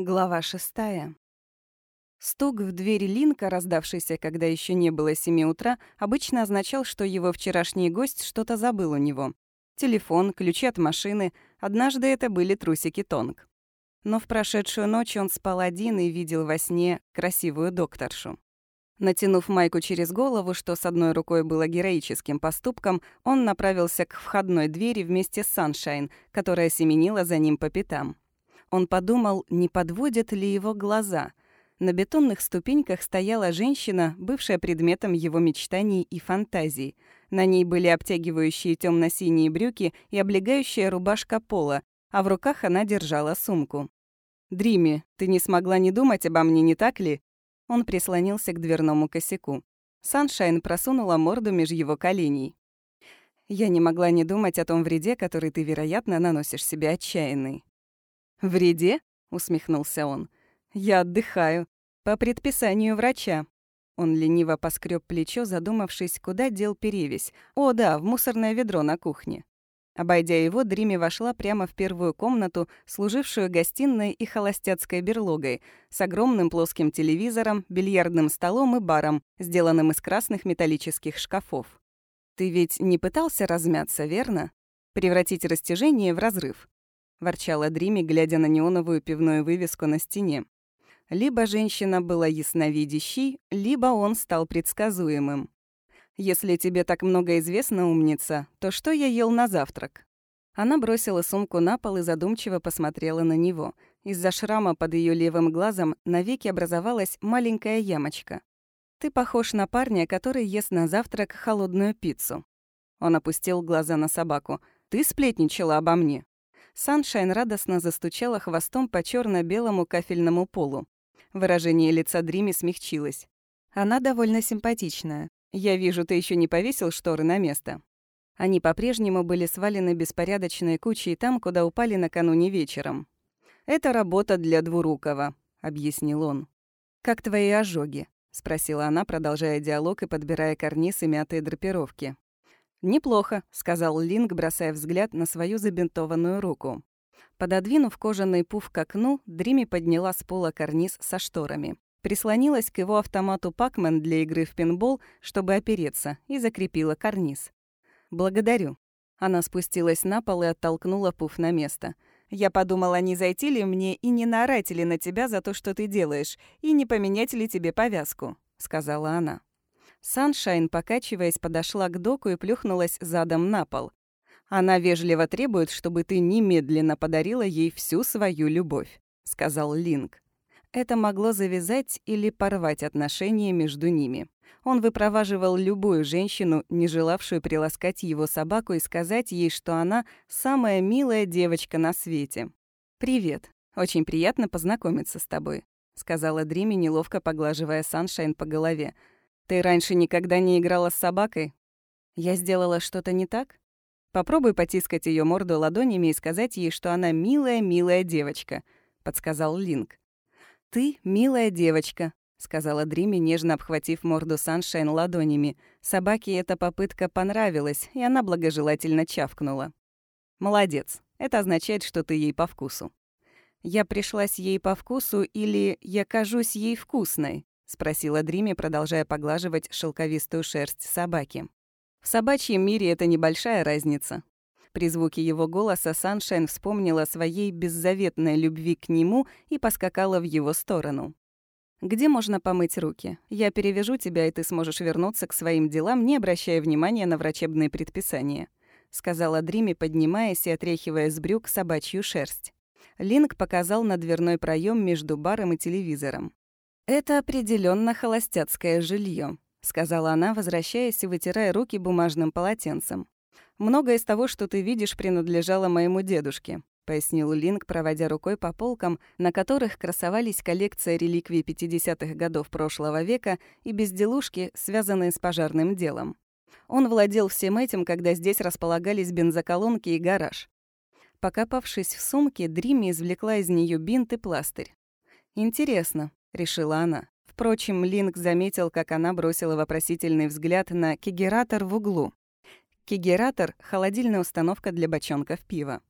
Глава шестая. Стук в двери Линка, раздавшийся, когда еще не было семи утра, обычно означал, что его вчерашний гость что-то забыл у него. Телефон, ключи от машины. Однажды это были трусики Тонг. Но в прошедшую ночь он спал один и видел во сне красивую докторшу. Натянув майку через голову, что с одной рукой было героическим поступком, он направился к входной двери вместе с Саншайн, которая семенила за ним по пятам. Он подумал, не подводят ли его глаза. На бетонных ступеньках стояла женщина, бывшая предметом его мечтаний и фантазий. На ней были обтягивающие темно синие брюки и облегающая рубашка пола, а в руках она держала сумку. «Дрими, ты не смогла не думать обо мне, не так ли?» Он прислонился к дверному косяку. Саншайн просунула морду меж его коленей. «Я не могла не думать о том вреде, который ты, вероятно, наносишь себе отчаянный. «Вреде?» — усмехнулся он. «Я отдыхаю. По предписанию врача». Он лениво поскреб плечо, задумавшись, куда дел перевесь. О, да, в мусорное ведро на кухне. Обойдя его, Дрими вошла прямо в первую комнату, служившую гостиной и холостяцкой берлогой, с огромным плоским телевизором, бильярдным столом и баром, сделанным из красных металлических шкафов. «Ты ведь не пытался размяться, верно? Превратить растяжение в разрыв?» — ворчала Дрими, глядя на неоновую пивную вывеску на стене. Либо женщина была ясновидящей, либо он стал предсказуемым. «Если тебе так много известно, умница, то что я ел на завтрак?» Она бросила сумку на пол и задумчиво посмотрела на него. Из-за шрама под ее левым глазом навеки образовалась маленькая ямочка. «Ты похож на парня, который ест на завтрак холодную пиццу». Он опустил глаза на собаку. «Ты сплетничала обо мне?» Саншайн радостно застучала хвостом по черно белому кафельному полу. Выражение лица Дрими смягчилось. «Она довольно симпатичная. Я вижу, ты еще не повесил шторы на место». Они по-прежнему были свалены беспорядочной кучей там, куда упали накануне вечером. «Это работа для Двурукова», — объяснил он. «Как твои ожоги?» — спросила она, продолжая диалог и подбирая карниз и мятые драпировки. «Неплохо», — сказал Линк, бросая взгляд на свою забинтованную руку. Пододвинув кожаный пуф к окну, Дрими подняла с пола карниз со шторами. Прислонилась к его автомату Пакмен для игры в пинбол, чтобы опереться, и закрепила карниз. «Благодарю». Она спустилась на пол и оттолкнула пуф на место. «Я подумала, не зайти ли мне и не наорать ли на тебя за то, что ты делаешь, и не поменять ли тебе повязку», — сказала она. Саншайн, покачиваясь, подошла к доку и плюхнулась задом на пол. «Она вежливо требует, чтобы ты немедленно подарила ей всю свою любовь», — сказал Линк. Это могло завязать или порвать отношения между ними. Он выпроваживал любую женщину, не желавшую приласкать его собаку и сказать ей, что она самая милая девочка на свете. «Привет. Очень приятно познакомиться с тобой», — сказала Дрими, неловко поглаживая Саншайн по голове. Ты раньше никогда не играла с собакой? Я сделала что-то не так? Попробуй потискать ее морду ладонями и сказать ей, что она милая-милая девочка, подсказал Линк. Ты милая девочка, сказала Дрими, нежно обхватив морду Саншайн ладонями. Собаке эта попытка понравилась, и она благожелательно чавкнула. Молодец. Это означает, что ты ей по вкусу. Я пришлась ей по вкусу или я кажусь ей вкусной? — спросила Дрими, продолжая поглаживать шелковистую шерсть собаки. «В собачьем мире это небольшая разница». При звуке его голоса Саншайн вспомнила о своей беззаветной любви к нему и поскакала в его сторону. «Где можно помыть руки? Я перевяжу тебя, и ты сможешь вернуться к своим делам, не обращая внимания на врачебные предписания», — сказала Дрими, поднимаясь и отряхивая с брюк собачью шерсть. Линк показал на дверной проем между баром и телевизором. «Это определенно холостяцкое жилье, сказала она, возвращаясь и вытирая руки бумажным полотенцем. «Многое из того, что ты видишь, принадлежало моему дедушке», — пояснил Линк, проводя рукой по полкам, на которых красовались коллекция реликвий 50-х годов прошлого века и безделушки, связанные с пожарным делом. Он владел всем этим, когда здесь располагались бензоколонки и гараж. Покопавшись в сумке, Дрими извлекла из нее бинт и пластырь. «Интересно, — решила она. Впрочем, Линк заметил, как она бросила вопросительный взгляд на кегератор в углу. Кегератор — холодильная установка для бочонков пива.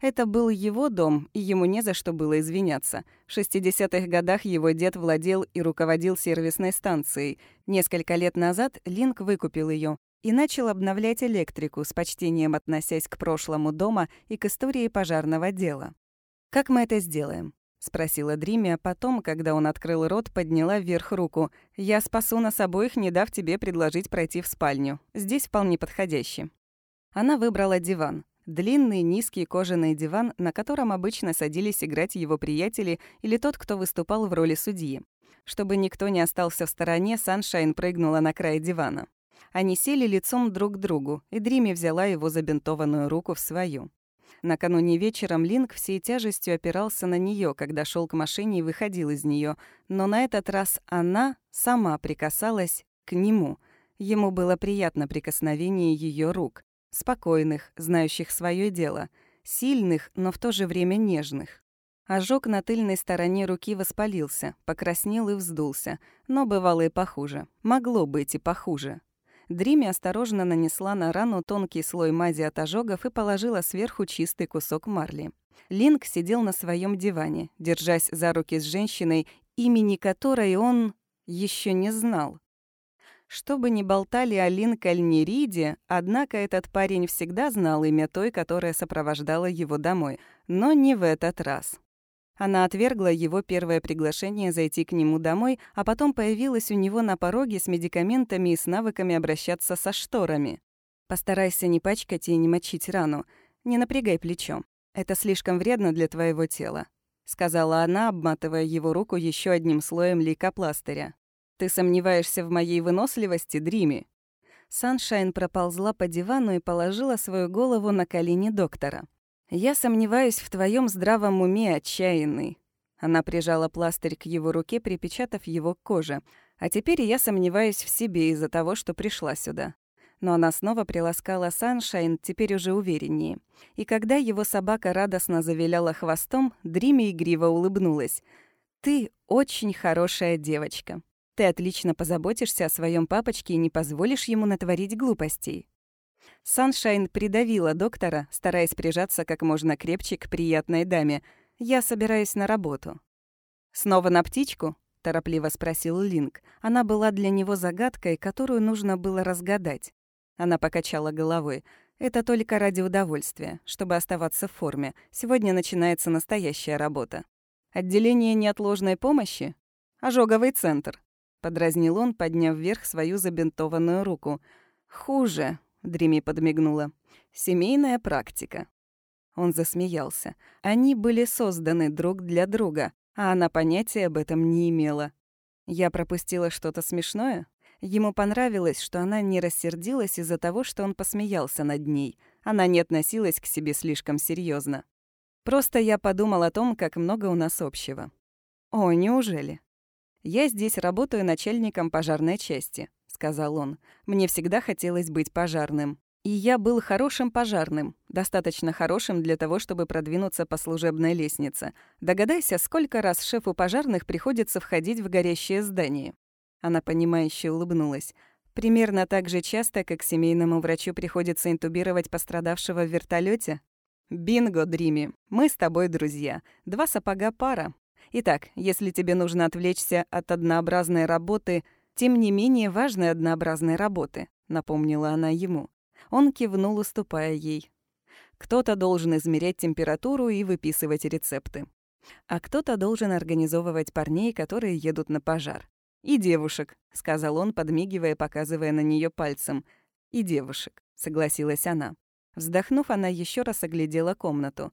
Это был его дом, и ему не за что было извиняться. В 60-х годах его дед владел и руководил сервисной станцией. Несколько лет назад Линк выкупил ее и начал обновлять электрику, с почтением относясь к прошлому дома и к истории пожарного дела. «Как мы это сделаем?» — спросила Дриме, а потом, когда он открыл рот, подняла вверх руку. «Я спасу нас обоих, не дав тебе предложить пройти в спальню. Здесь вполне подходяще». Она выбрала диван. Длинный, низкий кожаный диван, на котором обычно садились играть его приятели или тот, кто выступал в роли судьи. Чтобы никто не остался в стороне, Саншайн прыгнула на край дивана. Они сели лицом друг к другу, и Дрими взяла его забинтованную руку в свою. Накануне вечером Линк всей тяжестью опирался на нее, когда шел к машине и выходил из нее, но на этот раз она сама прикасалась к нему. Ему было приятно прикосновение ее рук, спокойных, знающих свое дело, сильных, но в то же время нежных. Ожог на тыльной стороне руки воспалился, покраснел и вздулся, но бывало и похуже. Могло быть и похуже. Дрими осторожно нанесла на рану тонкий слой мази от ожогов и положила сверху чистый кусок марли. Линк сидел на своем диване, держась за руки с женщиной, имени которой он еще не знал. Что бы ни болтали о Линкольне Риде, однако этот парень всегда знал имя той, которая сопровождала его домой, но не в этот раз. Она отвергла его первое приглашение зайти к нему домой, а потом появилась у него на пороге с медикаментами и с навыками обращаться со шторами. «Постарайся не пачкать и не мочить рану. Не напрягай плечо. Это слишком вредно для твоего тела», — сказала она, обматывая его руку еще одним слоем лейкопластыря. «Ты сомневаешься в моей выносливости, Дрими?» Саншайн проползла по дивану и положила свою голову на колени доктора. «Я сомневаюсь в твоем здравом уме, отчаянный». Она прижала пластырь к его руке, припечатав его к коже. «А теперь я сомневаюсь в себе из-за того, что пришла сюда». Но она снова приласкала Саншайн, теперь уже увереннее. И когда его собака радостно завиляла хвостом, Дриме игриво улыбнулась. «Ты очень хорошая девочка. Ты отлично позаботишься о своем папочке и не позволишь ему натворить глупостей». Саншайн придавила доктора, стараясь прижаться как можно крепче к приятной даме. «Я собираюсь на работу». «Снова на птичку?» — торопливо спросил Линк. Она была для него загадкой, которую нужно было разгадать. Она покачала головой. «Это только ради удовольствия, чтобы оставаться в форме. Сегодня начинается настоящая работа». «Отделение неотложной помощи?» «Ожоговый центр», — подразнил он, подняв вверх свою забинтованную руку. «Хуже», Дреми подмигнула. «Семейная практика». Он засмеялся. Они были созданы друг для друга, а она понятия об этом не имела. Я пропустила что-то смешное? Ему понравилось, что она не рассердилась из-за того, что он посмеялся над ней. Она не относилась к себе слишком серьезно. Просто я подумал о том, как много у нас общего. О, неужели? Я здесь работаю начальником пожарной части сказал он. «Мне всегда хотелось быть пожарным. И я был хорошим пожарным, достаточно хорошим для того, чтобы продвинуться по служебной лестнице. Догадайся, сколько раз шефу пожарных приходится входить в горящее здание». Она понимающе улыбнулась. «Примерно так же часто, как семейному врачу приходится интубировать пострадавшего в вертолете. «Бинго, Дрими, мы с тобой друзья. Два сапога пара. Итак, если тебе нужно отвлечься от однообразной работы — тем не менее важной однообразной работы», — напомнила она ему. Он кивнул, уступая ей. Кто-то должен измерять температуру и выписывать рецепты. А кто-то должен организовывать парней, которые едут на пожар. «И девушек», — сказал он, подмигивая, показывая на нее пальцем. «И девушек», — согласилась она. Вздохнув, она еще раз оглядела комнату.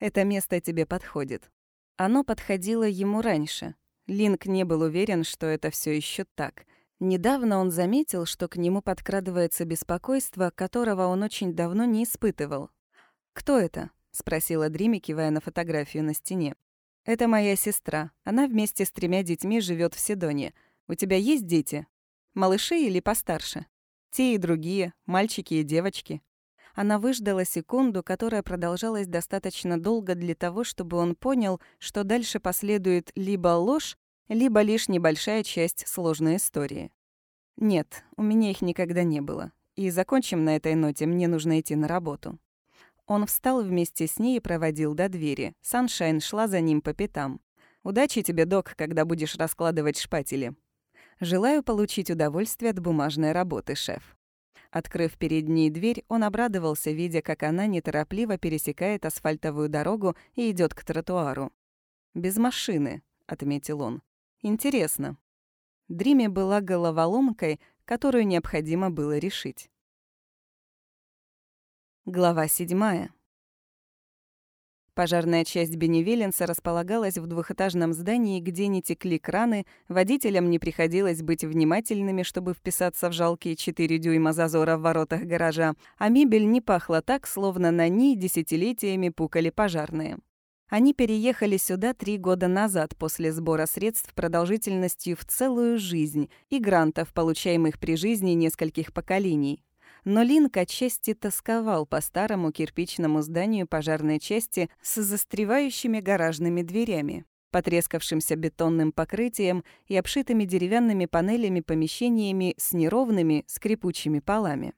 «Это место тебе подходит». Оно подходило ему раньше, Линк не был уверен, что это все еще так. Недавно он заметил, что к нему подкрадывается беспокойство, которого он очень давно не испытывал. «Кто это?» — спросила Дрими, кивая на фотографию на стене. «Это моя сестра. Она вместе с тремя детьми живет в Седоне. У тебя есть дети? Малыши или постарше? Те и другие, мальчики и девочки». Она выждала секунду, которая продолжалась достаточно долго для того, чтобы он понял, что дальше последует либо ложь, либо лишь небольшая часть сложной истории. Нет, у меня их никогда не было. И закончим на этой ноте, мне нужно идти на работу. Он встал вместе с ней и проводил до двери. Саншайн шла за ним по пятам. «Удачи тебе, док, когда будешь раскладывать шпатели». «Желаю получить удовольствие от бумажной работы, шеф». Открыв перед ней дверь, он обрадовался, видя, как она неторопливо пересекает асфальтовую дорогу и идет к тротуару. «Без машины», — отметил он. «Интересно». Дриме была головоломкой, которую необходимо было решить. Глава седьмая. Пожарная часть Беневеленса располагалась в двухэтажном здании, где не текли краны, водителям не приходилось быть внимательными, чтобы вписаться в жалкие 4 дюйма зазора в воротах гаража, а мебель не пахла так, словно на ней десятилетиями пукали пожарные. Они переехали сюда три года назад после сбора средств продолжительностью в целую жизнь и грантов, получаемых при жизни нескольких поколений но Линк отчасти тосковал по старому кирпичному зданию пожарной части с застревающими гаражными дверями, потрескавшимся бетонным покрытием и обшитыми деревянными панелями помещениями с неровными скрипучими полами.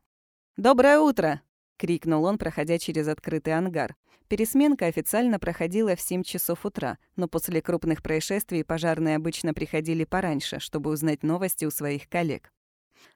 «Доброе утро!» — крикнул он, проходя через открытый ангар. Пересменка официально проходила в 7 часов утра, но после крупных происшествий пожарные обычно приходили пораньше, чтобы узнать новости у своих коллег.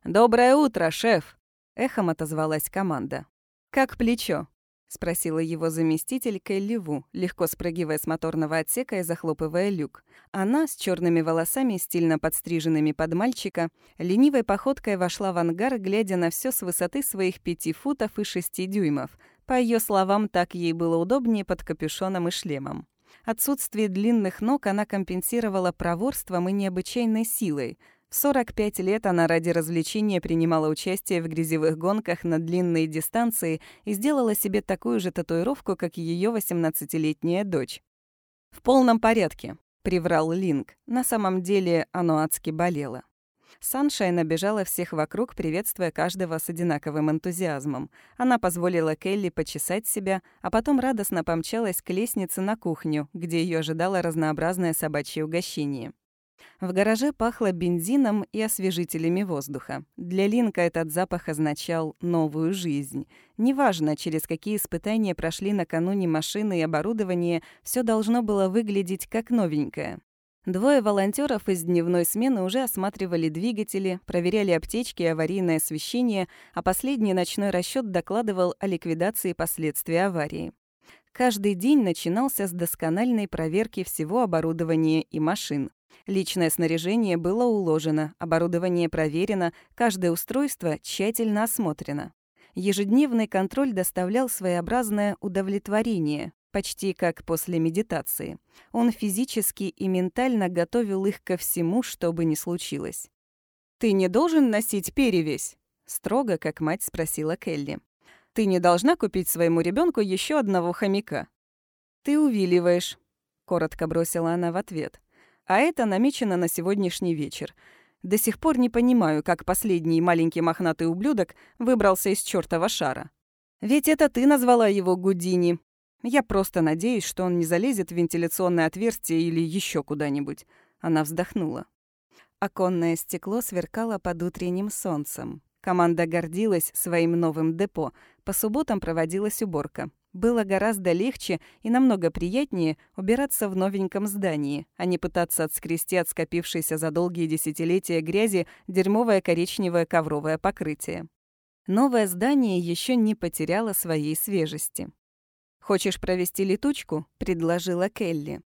«Доброе утро, шеф!» Эхом отозвалась команда. «Как плечо?» — спросила его заместитель Келли Ву, легко спрыгивая с моторного отсека и захлопывая люк. Она, с черными волосами, стильно подстриженными под мальчика, ленивой походкой вошла в ангар, глядя на все с высоты своих пяти футов и шести дюймов. По ее словам, так ей было удобнее под капюшоном и шлемом. Отсутствие длинных ног она компенсировала проворством и необычайной силой — в 45 лет она ради развлечения принимала участие в грязевых гонках на длинные дистанции и сделала себе такую же татуировку, как ее 18-летняя дочь. «В полном порядке», — приврал Линк. На самом деле оно адски болело. Саншайн обижала всех вокруг, приветствуя каждого с одинаковым энтузиазмом. Она позволила Келли почесать себя, а потом радостно помчалась к лестнице на кухню, где ее ожидало разнообразное собачье угощение. В гараже пахло бензином и освежителями воздуха. Для Линка этот запах означал новую жизнь. Неважно, через какие испытания прошли накануне машины и оборудование, все должно было выглядеть как новенькое. Двое волонтеров из дневной смены уже осматривали двигатели, проверяли аптечки и аварийное освещение, а последний ночной расчет докладывал о ликвидации последствий аварии. Каждый день начинался с доскональной проверки всего оборудования и машин. Личное снаряжение было уложено, оборудование проверено, каждое устройство тщательно осмотрено. Ежедневный контроль доставлял своеобразное удовлетворение, почти как после медитации. Он физически и ментально готовил их ко всему, что бы ни случилось. «Ты не должен носить перевесь?» — строго, как мать спросила Келли. «Ты не должна купить своему ребенку еще одного хомяка?» «Ты увиливаешь», — коротко бросила она в ответ. А это намечено на сегодняшний вечер. До сих пор не понимаю, как последний маленький мохнатый ублюдок выбрался из чёртова шара. Ведь это ты назвала его Гудини. Я просто надеюсь, что он не залезет в вентиляционное отверстие или еще куда-нибудь. Она вздохнула. Оконное стекло сверкало под утренним солнцем. Команда гордилась своим новым депо. По субботам проводилась уборка. Было гораздо легче и намного приятнее убираться в новеньком здании, а не пытаться отскрести от скопившейся за долгие десятилетия грязи дерьмовое коричневое ковровое покрытие. Новое здание еще не потеряло своей свежести. «Хочешь провести летучку?» — предложила Келли.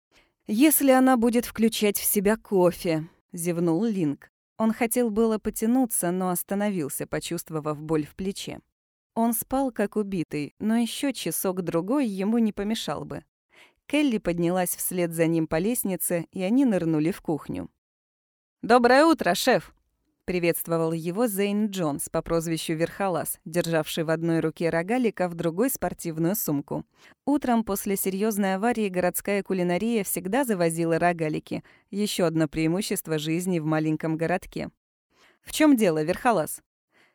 «Если она будет включать в себя кофе», — зевнул Линк. Он хотел было потянуться, но остановился, почувствовав боль в плече. Он спал как убитый, но еще часок-другой ему не помешал бы. Келли поднялась вслед за ним по лестнице, и они нырнули в кухню. «Доброе утро, шеф!» — приветствовал его Зейн Джонс по прозвищу Верхолаз, державший в одной руке рогалик, а в другой — спортивную сумку. Утром после серьезной аварии городская кулинария всегда завозила рогалики. Еще одно преимущество жизни в маленьком городке. «В чем дело, Верхолаз?»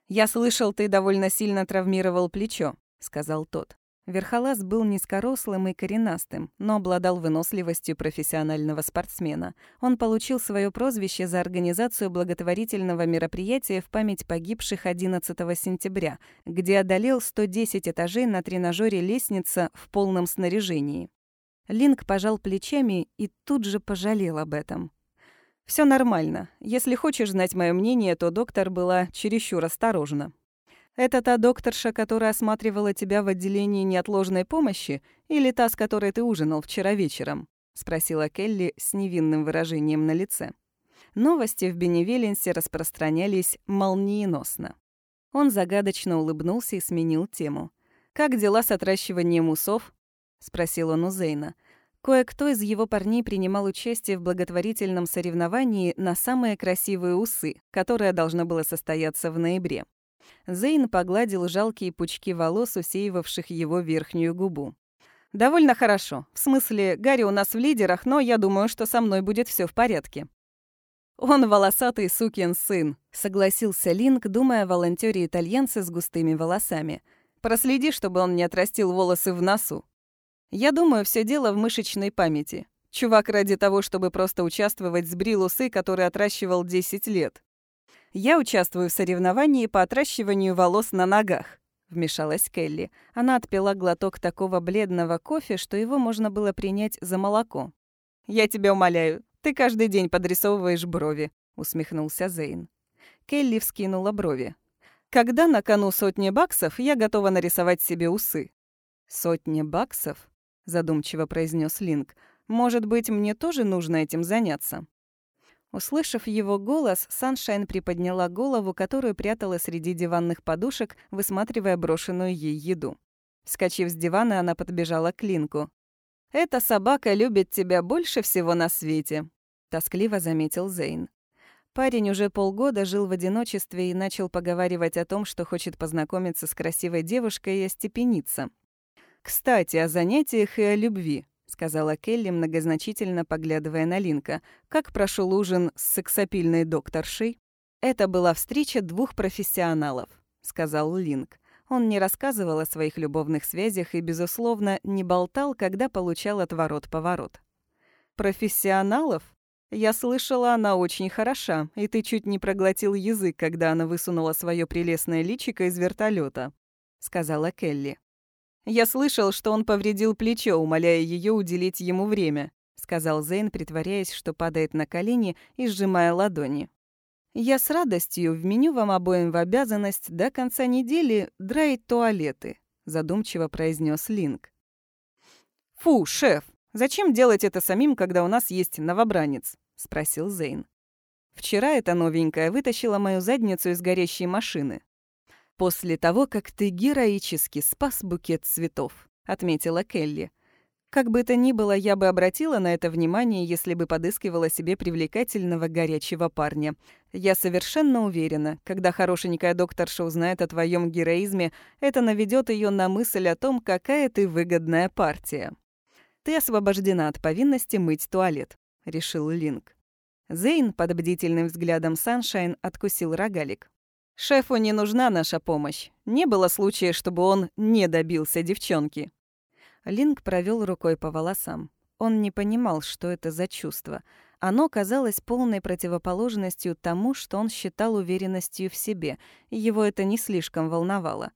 «Я слышал, ты довольно сильно травмировал плечо», — сказал тот. Верхолаз был низкорослым и коренастым, но обладал выносливостью профессионального спортсмена. Он получил свое прозвище за организацию благотворительного мероприятия в память погибших 11 сентября, где одолел 110 этажей на тренажере лестница в полном снаряжении. Линк пожал плечами и тут же пожалел об этом. Все нормально. Если хочешь знать мое мнение, то доктор была чересчур осторожна. Это та докторша, которая осматривала тебя в отделении неотложной помощи, или та, с которой ты ужинал вчера вечером?» — спросила Келли с невинным выражением на лице. Новости в Беневеленсе распространялись молниеносно. Он загадочно улыбнулся и сменил тему. «Как дела с отращиванием усов?» — спросил он у Зейна. Кое-кто из его парней принимал участие в благотворительном соревновании на самые красивые усы, которое должно было состояться в ноябре. Зейн погладил жалкие пучки волос, усеивавших его верхнюю губу. «Довольно хорошо. В смысле, Гарри у нас в лидерах, но я думаю, что со мной будет все в порядке». «Он волосатый сукин сын», — согласился Линк, думая о волонтёре итальянце с густыми волосами. «Проследи, чтобы он не отрастил волосы в носу». «Я думаю, все дело в мышечной памяти. Чувак ради того, чтобы просто участвовать, сбрил усы, который отращивал 10 лет. «Я участвую в соревновании по отращиванию волос на ногах», — вмешалась Келли. Она отпила глоток такого бледного кофе, что его можно было принять за молоко. «Я тебя умоляю, ты каждый день подрисовываешь брови», — усмехнулся Зейн. Келли вскинула брови. «Когда на кону сотни баксов, я готова нарисовать себе усы». «Сотни баксов?» — задумчиво произнес Линк. «Может быть, мне тоже нужно этим заняться?» Услышав его голос, Саншайн приподняла голову, которую прятала среди диванных подушек, высматривая брошенную ей еду. Вскочив с дивана, она подбежала к Линку. «Эта собака любит тебя больше всего на свете», — тоскливо заметил Зейн. Парень уже полгода жил в одиночестве и начал поговаривать о том, что хочет познакомиться с красивой девушкой и остепениться. «Кстати, о занятиях и о любви сказала Келли, многозначительно поглядывая на Линка. «Как прошел ужин с сексапильной докторшей?» «Это была встреча двух профессионалов», — сказал Линк. Он не рассказывал о своих любовных связях и, безусловно, не болтал, когда получал отворот-поворот. «Профессионалов? Я слышала, она очень хороша, и ты чуть не проглотил язык, когда она высунула свое прелестное личико из вертолета, сказала Келли. «Я слышал, что он повредил плечо, умоляя ее уделить ему время», сказал Зейн, притворяясь, что падает на колени и сжимая ладони. «Я с радостью вменю вам обоим в обязанность до конца недели драить туалеты», задумчиво произнес Линк. «Фу, шеф, зачем делать это самим, когда у нас есть новобранец?» спросил Зейн. «Вчера эта новенькая вытащила мою задницу из горящей машины после того, как ты героически спас букет цветов», — отметила Келли. «Как бы то ни было, я бы обратила на это внимание, если бы подыскивала себе привлекательного горячего парня. Я совершенно уверена, когда хорошенькая докторша узнает о твоем героизме, это наведет ее на мысль о том, какая ты выгодная партия. Ты освобождена от повинности мыть туалет», — решил Линк. Зейн под бдительным взглядом Саншайн откусил рогалик. Шефу не нужна наша помощь. Не было случая, чтобы он не добился девчонки. Линк провел рукой по волосам. Он не понимал, что это за чувство. Оно казалось полной противоположностью тому, что он считал уверенностью в себе, его это не слишком волновало.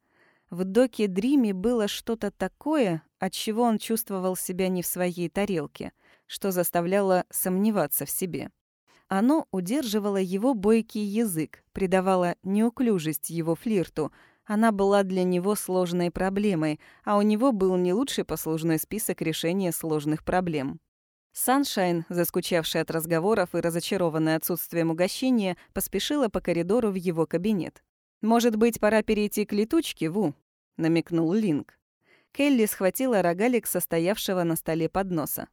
В доке Дриме было что-то такое, от чего он чувствовал себя не в своей тарелке, что заставляло сомневаться в себе. Оно удерживало его бойкий язык, придавало неуклюжесть его флирту. Она была для него сложной проблемой, а у него был не лучший послужной список решения сложных проблем. Саншайн, заскучавшая от разговоров и разочарованная отсутствием угощения, поспешила по коридору в его кабинет. «Может быть, пора перейти к летучке, Ву?» — намекнул Линк. Келли схватила рогалик, состоявшего на столе подноса.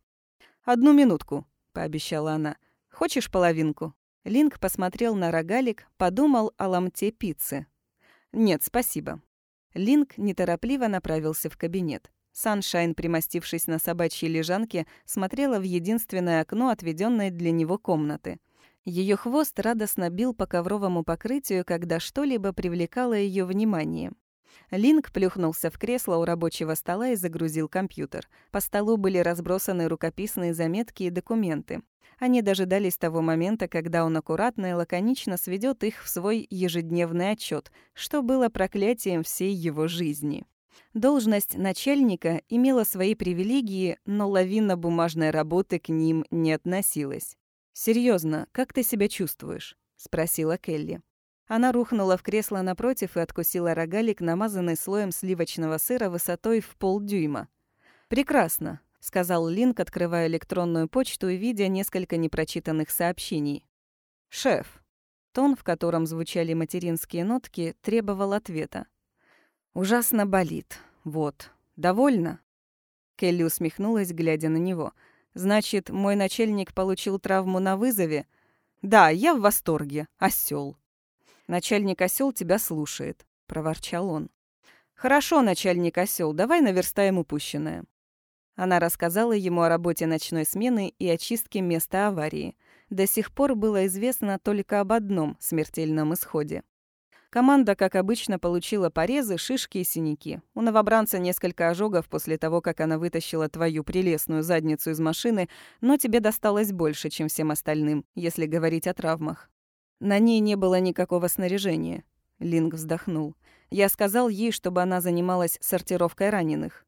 «Одну минутку», — пообещала она. Хочешь половинку?» Линк посмотрел на рогалик, подумал о ломте пиццы. «Нет, спасибо». Линк неторопливо направился в кабинет. Саншайн, примостившись на собачьей лежанке, смотрела в единственное окно, отведенное для него комнаты. Ее хвост радостно бил по ковровому покрытию, когда что-либо привлекало ее внимание. Линк плюхнулся в кресло у рабочего стола и загрузил компьютер. По столу были разбросаны рукописные заметки и документы. Они дожидались того момента, когда он аккуратно и лаконично сведет их в свой ежедневный отчет, что было проклятием всей его жизни. Должность начальника имела свои привилегии, но лавина бумажной работы к ним не относилась. Серьезно, как ты себя чувствуешь?» — спросила Келли. Она рухнула в кресло напротив и откусила рогалик, намазанный слоем сливочного сыра высотой в полдюйма. «Прекрасно», — сказал Линк, открывая электронную почту и видя несколько непрочитанных сообщений. «Шеф». Тон, в котором звучали материнские нотки, требовал ответа. «Ужасно болит. Вот. Довольно?» Келли усмехнулась, глядя на него. «Значит, мой начальник получил травму на вызове?» «Да, я в восторге. Осёл». «Начальник осёл тебя слушает», — проворчал он. «Хорошо, начальник осёл, давай наверстаем упущенное». Она рассказала ему о работе ночной смены и очистке места аварии. До сих пор было известно только об одном смертельном исходе. Команда, как обычно, получила порезы, шишки и синяки. У новобранца несколько ожогов после того, как она вытащила твою прелестную задницу из машины, но тебе досталось больше, чем всем остальным, если говорить о травмах. На ней не было никакого снаряжения. Линк вздохнул. Я сказал ей, чтобы она занималась сортировкой раненых.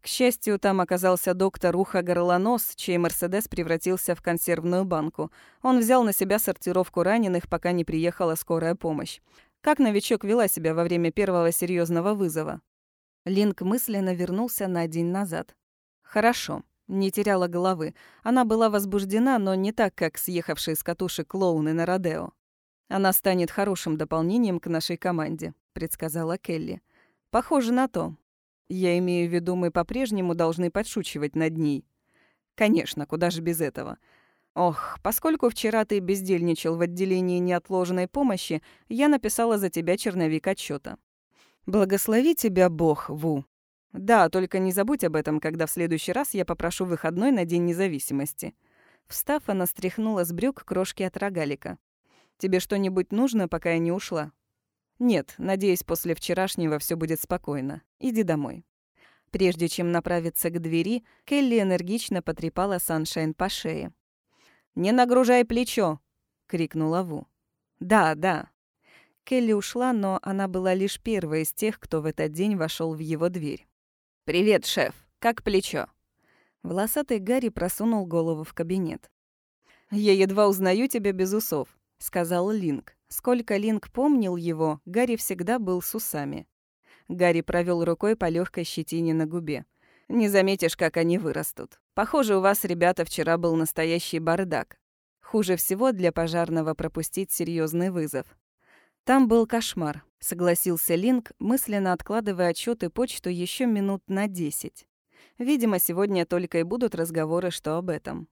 К счастью, там оказался доктор Уха Горлонос, чей «Мерседес» превратился в консервную банку. Он взял на себя сортировку раненых, пока не приехала скорая помощь. Как новичок вела себя во время первого серьезного вызова? Линк мысленно вернулся на день назад. Хорошо. Не теряла головы. Она была возбуждена, но не так, как съехавшие с катушек клоуны на Родео. «Она станет хорошим дополнением к нашей команде», — предсказала Келли. «Похоже на то. Я имею в виду, мы по-прежнему должны подшучивать над ней». «Конечно, куда же без этого. Ох, поскольку вчера ты бездельничал в отделении неотложной помощи, я написала за тебя черновик отчета. Благослови тебя Бог, Ву. Да, только не забудь об этом, когда в следующий раз я попрошу выходной на День независимости. Встав, она стряхнула с брюк крошки от рогалика. Тебе что-нибудь нужно, пока я не ушла? Нет, надеюсь, после вчерашнего все будет спокойно. Иди домой. Прежде чем направиться к двери, Келли энергично потрепала Саншайн по шее. «Не нагружай плечо!» — крикнула Ву. «Да, да». Келли ушла, но она была лишь первой из тех, кто в этот день вошел в его дверь. «Привет, шеф. Как плечо?» Волосатый Гарри просунул голову в кабинет. «Я едва узнаю тебя без усов», — сказал Линк. Сколько Линк помнил его, Гарри всегда был с усами. Гарри провел рукой по легкой щетине на губе. Не заметишь, как они вырастут. Похоже, у вас, ребята, вчера был настоящий бардак. Хуже всего для пожарного пропустить серьезный вызов. Там был кошмар, согласился Линк, мысленно откладывая отчет и почту еще минут на десять. Видимо, сегодня только и будут разговоры, что об этом.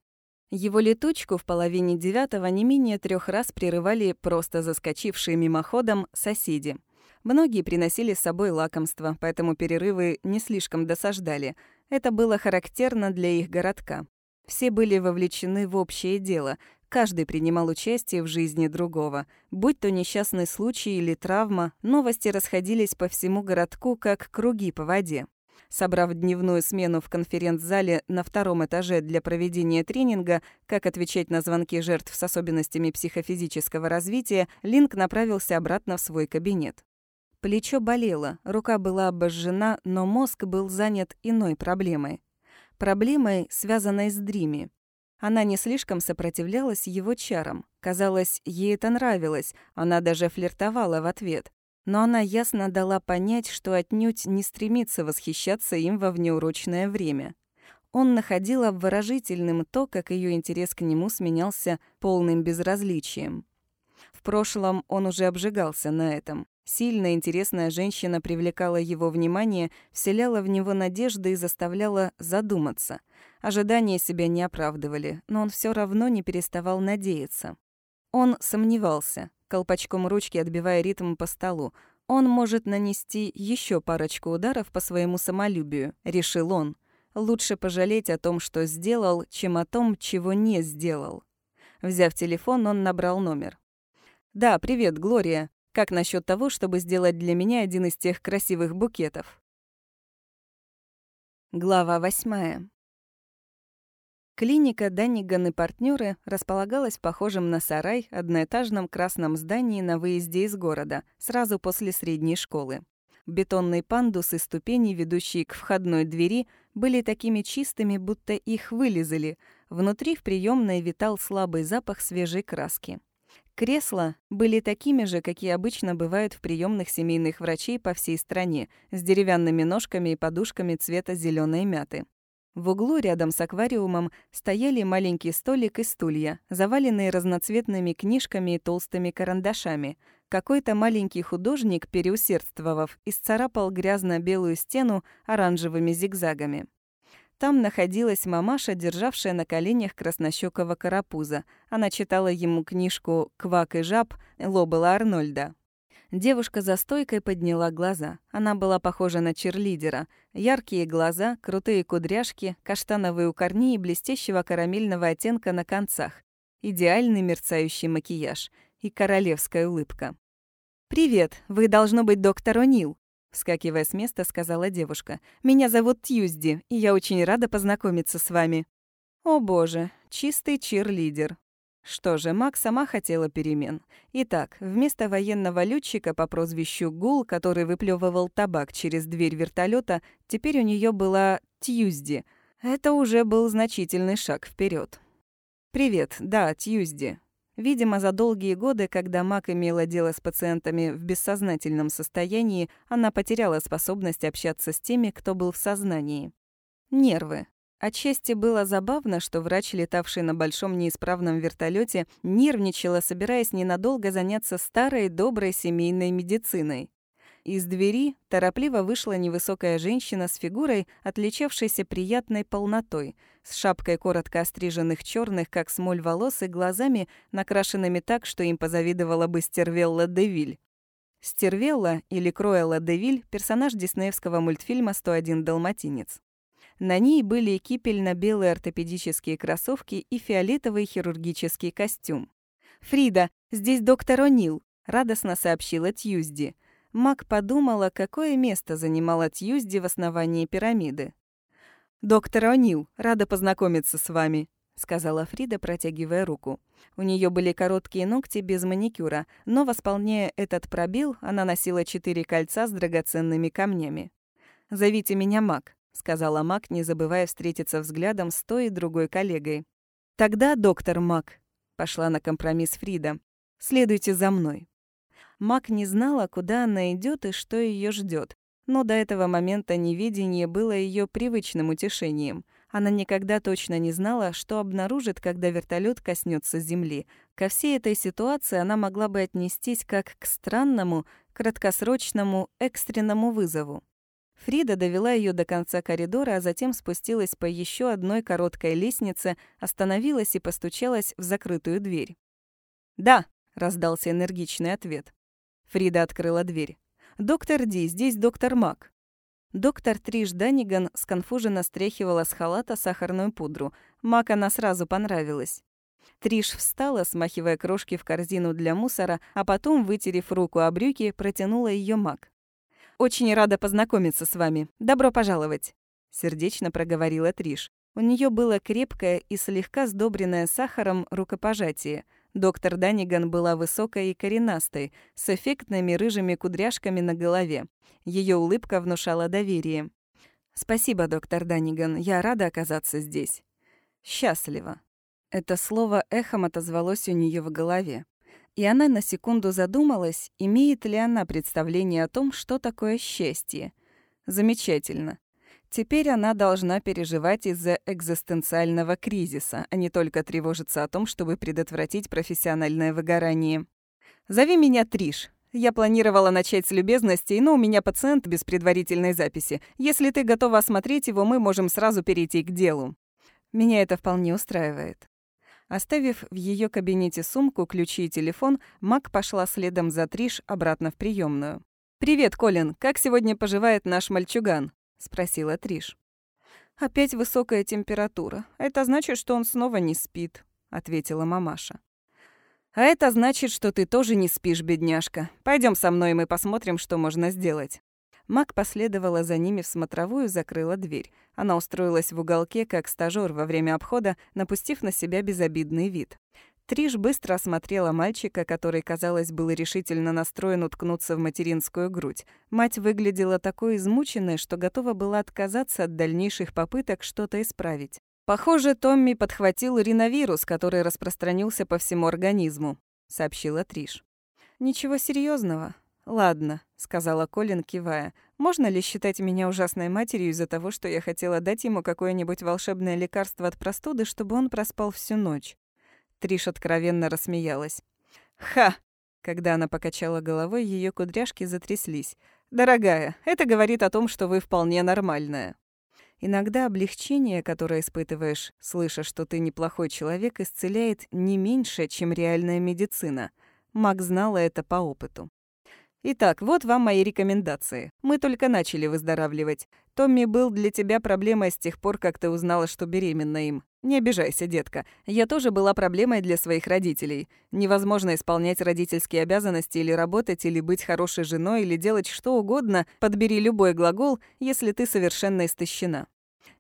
Его летучку в половине девятого не менее трех раз прерывали просто заскочившие мимоходом соседи. Многие приносили с собой лакомства, поэтому перерывы не слишком досаждали. Это было характерно для их городка. Все были вовлечены в общее дело, каждый принимал участие в жизни другого. Будь то несчастный случай или травма, новости расходились по всему городку, как круги по воде. Собрав дневную смену в конференц-зале на втором этаже для проведения тренинга «Как отвечать на звонки жертв с особенностями психофизического развития», Линк направился обратно в свой кабинет. Плечо болело, рука была обожжена, но мозг был занят иной проблемой. Проблемой, связанной с Дрими. Она не слишком сопротивлялась его чарам. Казалось, ей это нравилось, она даже флиртовала в ответ. Но она ясно дала понять, что отнюдь не стремится восхищаться им во внеурочное время. Он находил обворожительным то, как ее интерес к нему сменялся полным безразличием. В прошлом он уже обжигался на этом. Сильная, интересная женщина привлекала его внимание, вселяла в него надежды и заставляла задуматься. Ожидания себя не оправдывали, но он все равно не переставал надеяться. Он сомневался, колпачком ручки отбивая ритм по столу. Он может нанести еще парочку ударов по своему самолюбию, решил он. Лучше пожалеть о том, что сделал, чем о том, чего не сделал. Взяв телефон, он набрал номер. «Да, привет, Глория. Как насчет того, чтобы сделать для меня один из тех красивых букетов? Глава восьмая. Клиника Данниган и партнеры располагалась в похожем на сарай одноэтажном красном здании на выезде из города, сразу после средней школы. Бетонный пандус и ступени, ведущие к входной двери, были такими чистыми, будто их вылезали. Внутри в приемной витал слабый запах свежей краски. Кресла были такими же, какие обычно бывают в приемных семейных врачей по всей стране, с деревянными ножками и подушками цвета зеленой мяты. В углу рядом с аквариумом стояли маленький столик и стулья, заваленные разноцветными книжками и толстыми карандашами. Какой-то маленький художник, переусердствовав, исцарапал грязно-белую стену оранжевыми зигзагами. Там находилась мамаша, державшая на коленях краснощёкого карапуза. Она читала ему книжку «Квак и жаб» Лобела Арнольда. Девушка за стойкой подняла глаза. Она была похожа на черлидера. Яркие глаза, крутые кудряшки, каштановые у корней и блестящего карамельного оттенка на концах. Идеальный мерцающий макияж и королевская улыбка. «Привет, вы должно быть доктор О'Нил», — вскакивая с места, сказала девушка. «Меня зовут Тьюзди, и я очень рада познакомиться с вами». «О боже, чистый чирлидер», что же, Мак сама хотела перемен. Итак, вместо военного летчика по прозвищу Гул, который выплевывал табак через дверь вертолета, теперь у нее была Тьюзди. Это уже был значительный шаг вперед. «Привет, да, Тьюзди». Видимо, за долгие годы, когда Мак имела дело с пациентами в бессознательном состоянии, она потеряла способность общаться с теми, кто был в сознании. Нервы. Отчасти было забавно, что врач, летавший на большом неисправном вертолете, нервничала, собираясь ненадолго заняться старой доброй семейной медициной. Из двери торопливо вышла невысокая женщина с фигурой, отличавшейся приятной полнотой, с шапкой коротко остриженных черных, как смоль волос, и глазами, накрашенными так, что им позавидовала бы Стервелла Девиль. Стервелла, или Кроэлла Девиль, персонаж диснеевского мультфильма «101 далматинец». На ней были кипельно-белые ортопедические кроссовки и фиолетовый хирургический костюм. «Фрида, здесь доктор О'Нил», — радостно сообщила Тьюзди. Мак подумала, какое место занимала Тьюзди в основании пирамиды. «Доктор О'Нил, рада познакомиться с вами», — сказала Фрида, протягивая руку. У нее были короткие ногти без маникюра, но, восполняя этот пробел, она носила четыре кольца с драгоценными камнями. «Зовите меня Мак сказала Мак, не забывая встретиться взглядом с той и другой коллегой. Тогда, доктор Мак, пошла на компромисс Фрида. Следуйте за мной. Мак не знала, куда она идет и что ее ждет, но до этого момента неведение было ее привычным утешением. Она никогда точно не знала, что обнаружит, когда вертолет коснется земли. Ко всей этой ситуации она могла бы отнестись как к странному, краткосрочному, экстренному вызову. Фрида довела ее до конца коридора, а затем спустилась по еще одной короткой лестнице, остановилась и постучалась в закрытую дверь. «Да», — раздался энергичный ответ. Фрида открыла дверь. «Доктор Ди, здесь доктор Мак». Доктор Триш Даниган сконфуженно стряхивала с халата сахарную пудру. Мак она сразу понравилась. Триш встала, смахивая крошки в корзину для мусора, а потом, вытерев руку о брюки, протянула ее Мак. Очень рада познакомиться с вами. Добро пожаловать!» Сердечно проговорила Триш. У нее было крепкое и слегка сдобренное сахаром рукопожатие. Доктор Даниган была высокой и коренастой, с эффектными рыжими кудряшками на голове. Ее улыбка внушала доверие. «Спасибо, доктор Даниган, я рада оказаться здесь». «Счастливо». Это слово эхом отозвалось у нее в голове. И она на секунду задумалась, имеет ли она представление о том, что такое счастье. Замечательно. Теперь она должна переживать из-за экзистенциального кризиса, а не только тревожиться о том, чтобы предотвратить профессиональное выгорание. «Зови меня Триш. Я планировала начать с любезностей, но у меня пациент без предварительной записи. Если ты готова осмотреть его, мы можем сразу перейти к делу». Меня это вполне устраивает. Оставив в ее кабинете сумку, ключи и телефон, Мак пошла следом за Триш обратно в приемную. «Привет, Колин, как сегодня поживает наш мальчуган?» — спросила Триш. «Опять высокая температура. Это значит, что он снова не спит», — ответила мамаша. А это значит, что ты тоже не спишь, бедняжка. Пойдем со мной, и мы посмотрим, что можно сделать. Мак последовала за ними в смотровую, закрыла дверь. Она устроилась в уголке, как стажёр во время обхода, напустив на себя безобидный вид. Триш быстро осмотрела мальчика, который, казалось, был решительно настроен уткнуться в материнскую грудь. Мать выглядела такой измученной, что готова была отказаться от дальнейших попыток что-то исправить. Похоже, Томми подхватил риновирус, который распространился по всему организму, сообщила Триш. Ничего серьезного. Ладно, сказала Колин, кивая. Можно ли считать меня ужасной матерью из-за того, что я хотела дать ему какое-нибудь волшебное лекарство от простуды, чтобы он проспал всю ночь? Триш откровенно рассмеялась. Ха! Когда она покачала головой, ее кудряшки затряслись. Дорогая, это говорит о том, что вы вполне нормальная. Иногда облегчение, которое испытываешь, слыша, что ты неплохой человек, исцеляет не меньше, чем реальная медицина. Мак знала это по опыту. Итак, вот вам мои рекомендации. Мы только начали выздоравливать. Томми был для тебя проблемой с тех пор, как ты узнала, что беременна им. Не обижайся, детка. Я тоже была проблемой для своих родителей. Невозможно исполнять родительские обязанности или работать, или быть хорошей женой, или делать что угодно, подбери любой глагол, если ты совершенно истощена.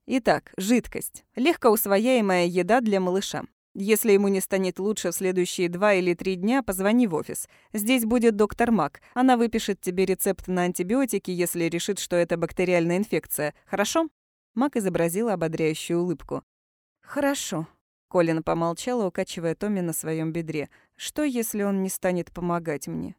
Итак, жидкость. Легко усвояемая еда для малыша. Если ему не станет лучше в следующие два или три дня, позвони в офис. Здесь будет доктор Мак. Она выпишет тебе рецепт на антибиотики, если решит, что это бактериальная инфекция. Хорошо?» Мак изобразила ободряющую улыбку. «Хорошо». Колин помолчала, укачивая Томми на своем бедре. «Что, если он не станет помогать мне?»